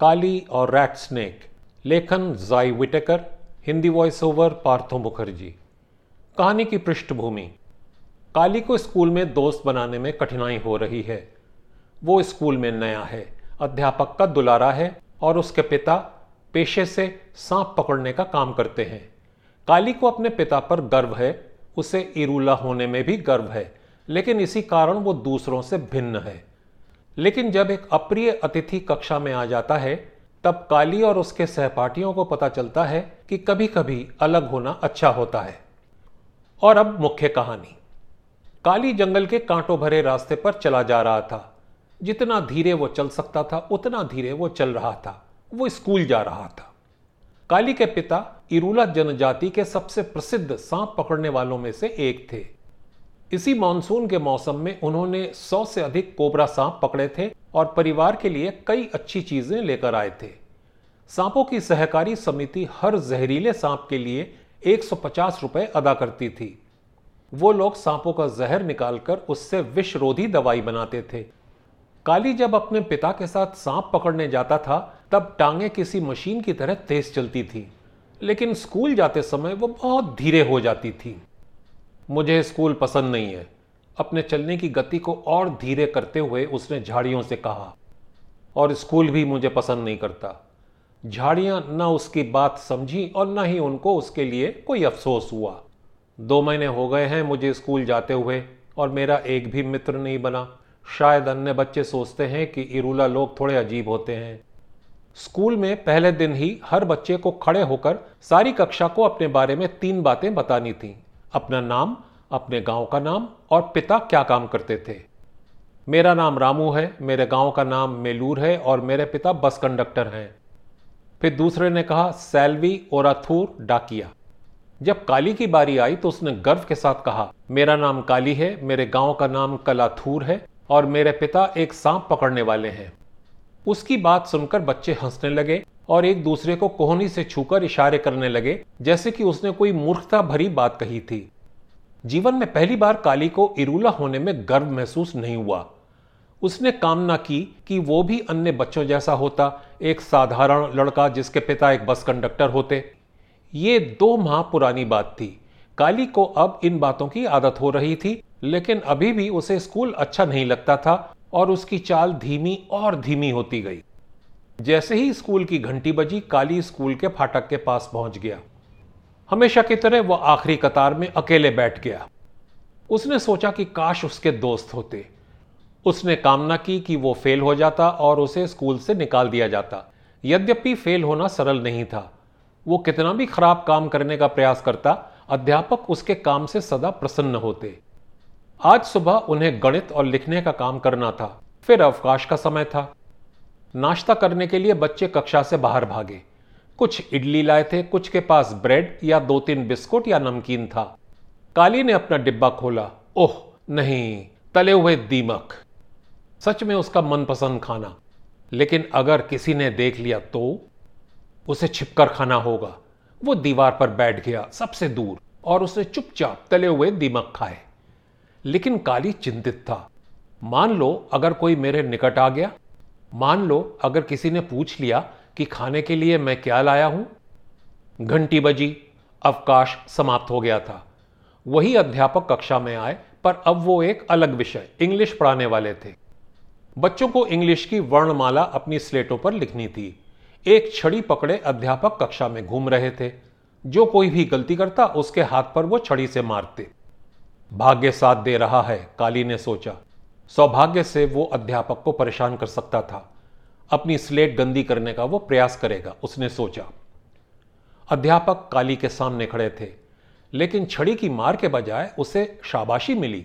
काली और rat snake. लेखन Zai Whitaker, Hindi voice over Partho Mukherjee. कहानी की पृष्ठभूमि। काली को स्कूल में दोस्त बनाने में कठिनाई हो रही है। वो स्कूल में नया है, अध्यापक का दुलारा है और उसके पिता पेशे से सांप पकड़ने का काम करते हैं। काली को अपने पिता पर गर्व है, उसे इरूला होने में भी गर्व है, लेकिन इसी कारण वो दूसरों से भिन्न है। लेकिन जब एक अप्रिय अतिथि कक्षा में आ जाता है, तब काली और उसके सहपाठियों को पता चलता है कि कभी कभी अलग होना अच्छा होता है। और अब मुख्य कहानी। काली जंगल के कांटों भरे रास्ते पर चला जा रहा था। जितना धीरे वो चल सकता था, उतना धीरे वो चल रहा था। वो स्कूल जा रहा था। काली के पिता इरूला जनजाति के सबसे प्रसिद्ध सांप पकड़ने वालों में से एक थे। इसी मानसून के मौसम में उन्होंने सौ से अधिक कोबरा सांप पकड़े थे और परिवार के लिए कई अच्छी चीज़ें लेकर आए थे। सांपों की सहकारी समिति हर जहरीले सांप के लिए 150 रुपए अदा करती थी। वो लोग सांपों का जहर निकालकर उससे विषरोधी दवाई बनाते थे। काली जब अपने पिता के साथ सांप पकड़ने जाता था, तब टांगे किसी मशीन की तरह तेज चलती थी। लेकिन स्कूल जाते समय वो बहुत धीरे हो जाती थी। मुझे स्कूल पसंद नहीं है। अपने चलने की गति को और धीरे करते हुए उसने झाड़ियों से कहा, और स्कूल भी मुझे पसंद नहीं करता। झाड़ियाँ न उसकी बात समझी और न ही उनको उसके लिए कोई अफसोस हुआ। दो महीने हो गए हैं मुझे स्कूल जाते हुए, और मेरा एक भी मित्र नहीं बना। शायद अन्य बच्चे सोचते हैं कि इरूला लोग थोड़े अजीब होते हैं। स्कूल में पहले दिन ही हर बच्चे को खड़े होकर सारी कक्षा को अपने बारे में तीन बातें बतानी थीं। अपना नाम, अपने गाँव का नाम और पिता क्या काम करते थे। मेरा नाम रामू है, मेरे गाँव का नाम मेलूर है और मेरे पिता बस कंडक्टर हैं। फिर दूसरे ने कहा, सैलवी, ओराथूर, डाकिया। जब काली की बारी आई तो उसने गर्व के साथ कहा, मेरा नाम काली है, मेरे गाँव का नाम कलाथूर है और मेरे पिता एक सांप पकड़ने वाले हैं। उसकी बात सुनकर बच्चे हंसने लगे और एक दूसरे को कोहनी से छूकर इशारे करने लगे, जैसे कि उसने कोई मूर्खता भरी बात कही थी। जीवन में पहली बार काली को इरूला होने में गर्व महसूस नहीं हुआ। उसने कामना की कि वो भी अन्य बच्चों जैसा होता, एक साधारण लड़का जिसके पिता एक बस कंडक्टर होते। ये दो माह पुरानी बात थी। काली को अब इन बातों की आदत हो रही थी, लेकिन अभी भी उसे स्कूल अच्छा नहीं लगता था और उसकी चाल धीमी और धीमी होती गई। जैसे ही स्कूल की घंटी बजी, काली स्कूल के फाटक के पास पहुँच गया। हमेशा की तरह वह आखिरी कतार में अकेले बैठ गया। उसने सोचा कि काश उसके दोस्त होते। उसने कामना की कि वो फेल हो जाता और उसे स्कूल से निकाल दिया जाता। यद्यपि फेल होना सरल नहीं था। वो कितना भी खराब काम करने का प्रयास करता, अध्यापक उसके काम से सदा प्रसन्न होते। आज सुबह उन्हें गणित और लिखने का काम करना था। फिर अवकाश का समय था। नाश्ता करने के लिए बच्चे कक्षा से बाहर भागे। कुछ इडली लाए थे, कुछ के पास ब्रेड या दो तीन बिस्कुट या नमकीन था। काली ने अपना डिब्बा खोला। ओह, नहीं, तले हुए दीमक। सच में उसका मनपसंद खाना। लेकिन अगर किसी ने देख लिया तो? उसे छिपकर खाना होगा। वो दीवार पर बैठ गया, सबसे दूर, और उसने चुपचाप तले हुए दीमक खाए। लेकिन काली चिंतित था। मान लो अगर कोई मेरे निकट आ गया मान लो, अगर किसी ने पूछ लिया कि खाने के लिए मैं क्या लाया हूँ? घंटी बजी, अवकाश समाप्त हो गया था। वही अध्यापक कक्षा में आए, पर अब वो एक अलग विषय, इंग्लिश पढ़ाने वाले थे। बच्चों को इंग्लिश की वर्णमाला अपनी स्लेटों पर लिखनी थी। एक छड़ी पकड़े अध्यापक कक्षा में घूम रहे थे। जो कोई भी गलती करता, उसके हाथ पर वो छड़ी से मारते। भाग्य साथ दे रहा है, काली ने सोचा। सौभाग्य से वो अध्यापक को परेशान कर सकता था। अपनी स्लेट गंदी करने का वो प्रयास करेगा, उसने सोचा। अध्यापक काली के सामने खड़े थे, लेकिन छड़ी की मार के बजाय उसे शाबाशी मिली।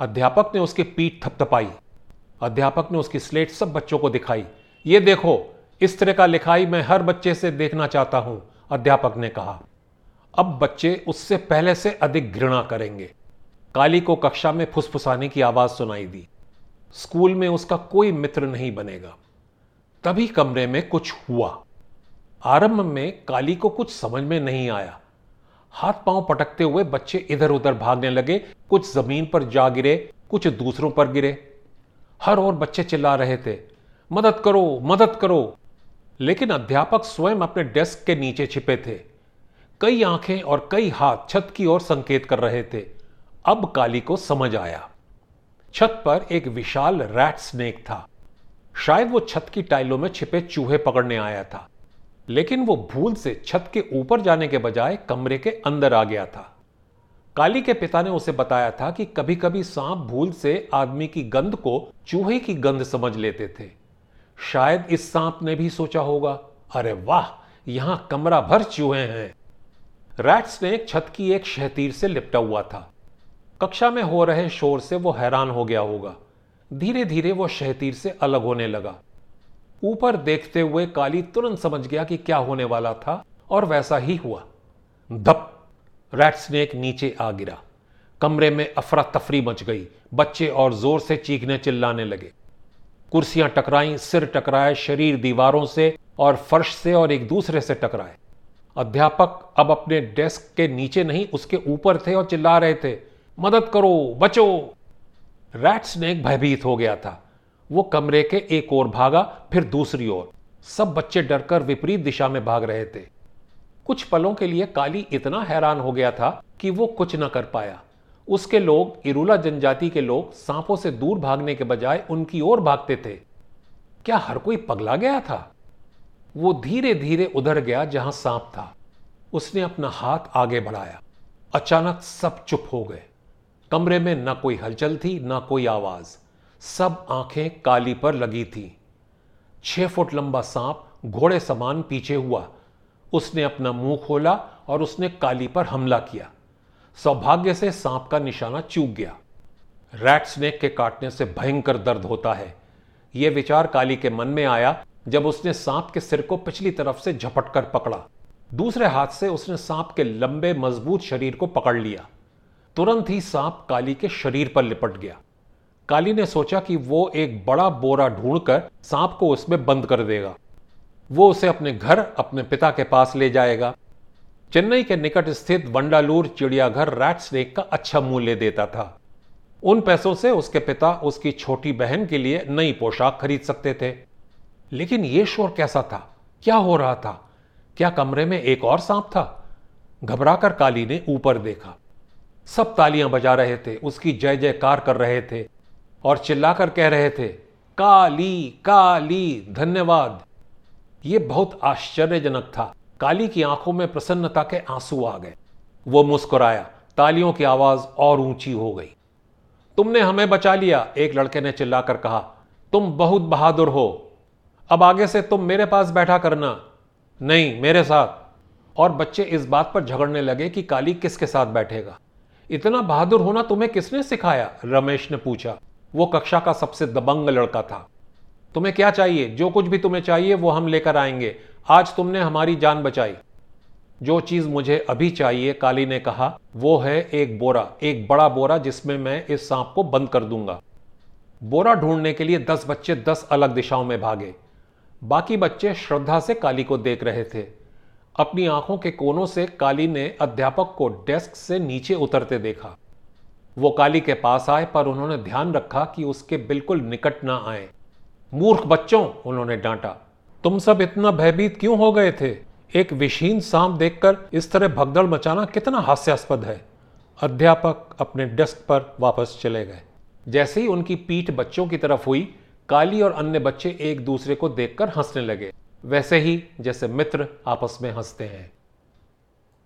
अध्यापक ने उसकी पीठ थपथपाई। अध्यापक ने उसकी स्लेट सब बच्चों को दिखाई। ये देखो, इस तरह का लिखाई मैं हर बच्चे से देखना चाहता हूँ, अध्यापक ने कहा। अब बच्चे उससे पहले से अधिक घृणा करेंगे। काली को कक्षा में फुसफुसाने की आवाज़ सुनाई दी। स्कूल में उसका कोई मित्र नहीं बनेगा। तभी कमरे में कुछ हुआ। आरंभ में काली को कुछ समझ में नहीं आया। हाथ पाँव पटकते हुए बच्चे इधर उधर भागने लगे। कुछ ज़मीन पर जा गिरे, कुछ दूसरों पर गिरे। हर और बच्चे चिल्ला रहे थे, मदद करो मदद करो! लेकिन अध्यापक स्वयं अपने डेस्क के नीचे छिपे थे। कई आँखें और कई हाथ छत की ओर संकेत कर रहे थे। अब काली को समझ आया। छत पर एक विशाल रैट स्नेक था। शायद वो छत की टाइलों में छिपे चूहे पकड़ने आया था। लेकिन वो भूल से छत के ऊपर जाने के बजाय कमरे के अंदर आ गया था। काली के पिता ने उसे बताया था कि कभी कभी सांप भूल से आदमी की गंध को चूहे की गंध समझ लेते थे। शायद इस सांप ने भी सोचा होगा, अरे वाह, यहाँ कमरा भर चूहे हैं। रैट स्नेक छत की एक शहतीर से लिपटा हुआ था। कक्षा में हो रहे शोर से वो हैरान हो गया होगा। धीरे धीरे वो शहतीर से अलग होने लगा। ऊपर देखते हुए काली तुरंत समझ गया कि क्या होने वाला था, और वैसा ही हुआ। धप! रैट स्नेक नीचे आ गिरा। कमरे में अफरा तफरी मच गई। बच्चे और ज़ोर से चीखने चिल्लाने लगे। कुर्सियाँ टकराई, सिर टकराए, शरीर दीवारों से और फर्श से और एक दूसरे से टकराए। अध्यापक अब अपने डेस्क के नीचे नहीं, उसके ऊपर थे और चिल्ला रहे थे। मदद करो, बचो। रैट स्नेक भयभीत हो गया था। वो कमरे के एक ओर भागा, फिर दूसरी ओर। सब बच्चे डरकर विपरीत दिशा में भाग रहे थे। कुछ पलों के लिए काली इतना हैरान हो गया था कि वो कुछ न कर पाया। उसके लोग, इरुला जनजाति के लोग, सांपों से दूर भागने के बजाय उनकी ओर भागते थे। क्या हर कोई पगला गया था? वो धीरे धीरे उधर गया जहाँ सांप था। उसने अपना हाथ आगे बढ़ाया। अचानक सब चुप हो गए। कमरे में न कोई हलचल थी, न कोई आवाज़। सब आँखें काली पर लगी थी। छह फुट लंबा सांप घोड़े समान पीछे हुआ। उसने अपना मुँह खोला और उसने काली पर हमला किया। सौभाग्य से सांप का निशाना चूक गया। रैट स्नेक के काटने से भयंकर दर्द होता है। यह विचार काली के मन में आया जब उसने सांप के सिर को पिछली तरफ़ से झपट कर पकड़ा। दूसरे हाथ से उसने सांप के लंबे, मज़बूत शरीर को पकड़ लिया। तुरंत ही सांप काली के शरीर पर लिपट गया। काली ने सोचा कि वो एक बड़ा बोरा ढूंढकर सांप को उसमें बंद कर देगा। वो उसे अपने घर, अपने पिता के पास ले जाएगा। चेन्नई के निकट स्थित वंडालूर चिड़ियाघर रैट स्नेक का अच्छा मूल्य देता था। उन पैसों से उसके पिता उसकी छोटी बहन के लिए नई पोशाक खरीद सकते थे। लेकिन यह शोर कैसा था? क्या हो रहा था? क्या कमरे में एक और सांप था? घबराकर काली ने ऊपर देखा। सब तालियाँ बजा रहे थे, उसकी जय जयकार कर रहे थे और चिल्लाकर कह रहे थे, काली काली, धन्यवाद। ये बहुत आश्चर्यजनक था। काली की आँखों में प्रसन्नता के आँसू आ गए। वो मुस्कुराया। तालियों की आवाज़ और ऊँची हो गई। तुमने हमें बचा लिया, एक लड़के ने चिल्लाकर कहा। तुम बहुत बहादुर हो। अब आगे से तुम मेरे पास बैठा करना। नहीं, मेरे साथ। और बच्चे इस बात पर झगड़ने लगे कि काली किसके साथ बैठेगा। इतना बहादुर होना तुम्हें किसने सिखाया? रमेश ने पूछा। वो कक्षा का सबसे दबंग लड़का था। तुम्हें क्या चाहिए? जो कुछ भी तुम्हें चाहिए, वो हम लेकर आएँगे। आज तुमने हमारी जान बचाई। जो चीज़ मुझे अभी चाहिए, काली ने कहा, वो है एक बोरा। एक बड़ा बोरा जिसमें मैं इस सांप को बंद कर दूँगा। बोरा ढूँढने के लिए दस बच्चे दस अलग दिशाओं में भागे। बाकी बच्चे श्रद्धा से काली को देख रहे थे। अपनी आँखों के कोनों से काली ने अध्यापक को डेस्क से नीचे उतरते देखा। वो काली के पास आए, पर उन्होंने ध्यान रखा कि उसके बिल्कुल निकट ना आए। मूर्ख बच्चों, उन्होंने डांटा, तुम सब इतना भयभीत क्यों हो गए थे? एक विशीन सांप देखकर इस तरह भगदड़ मचाना कितना हास्यास्पद है। अध्यापक अपने डेस्क पर वापस चले गए। जैसे ही उनकी पीठ बच्चों की तरफ़ हुई, काली और अन्य बच्चे एक दूसरे को देखकर हंसने लगे। वैसे ही जैसे मित्र आपस में हँसते हैं।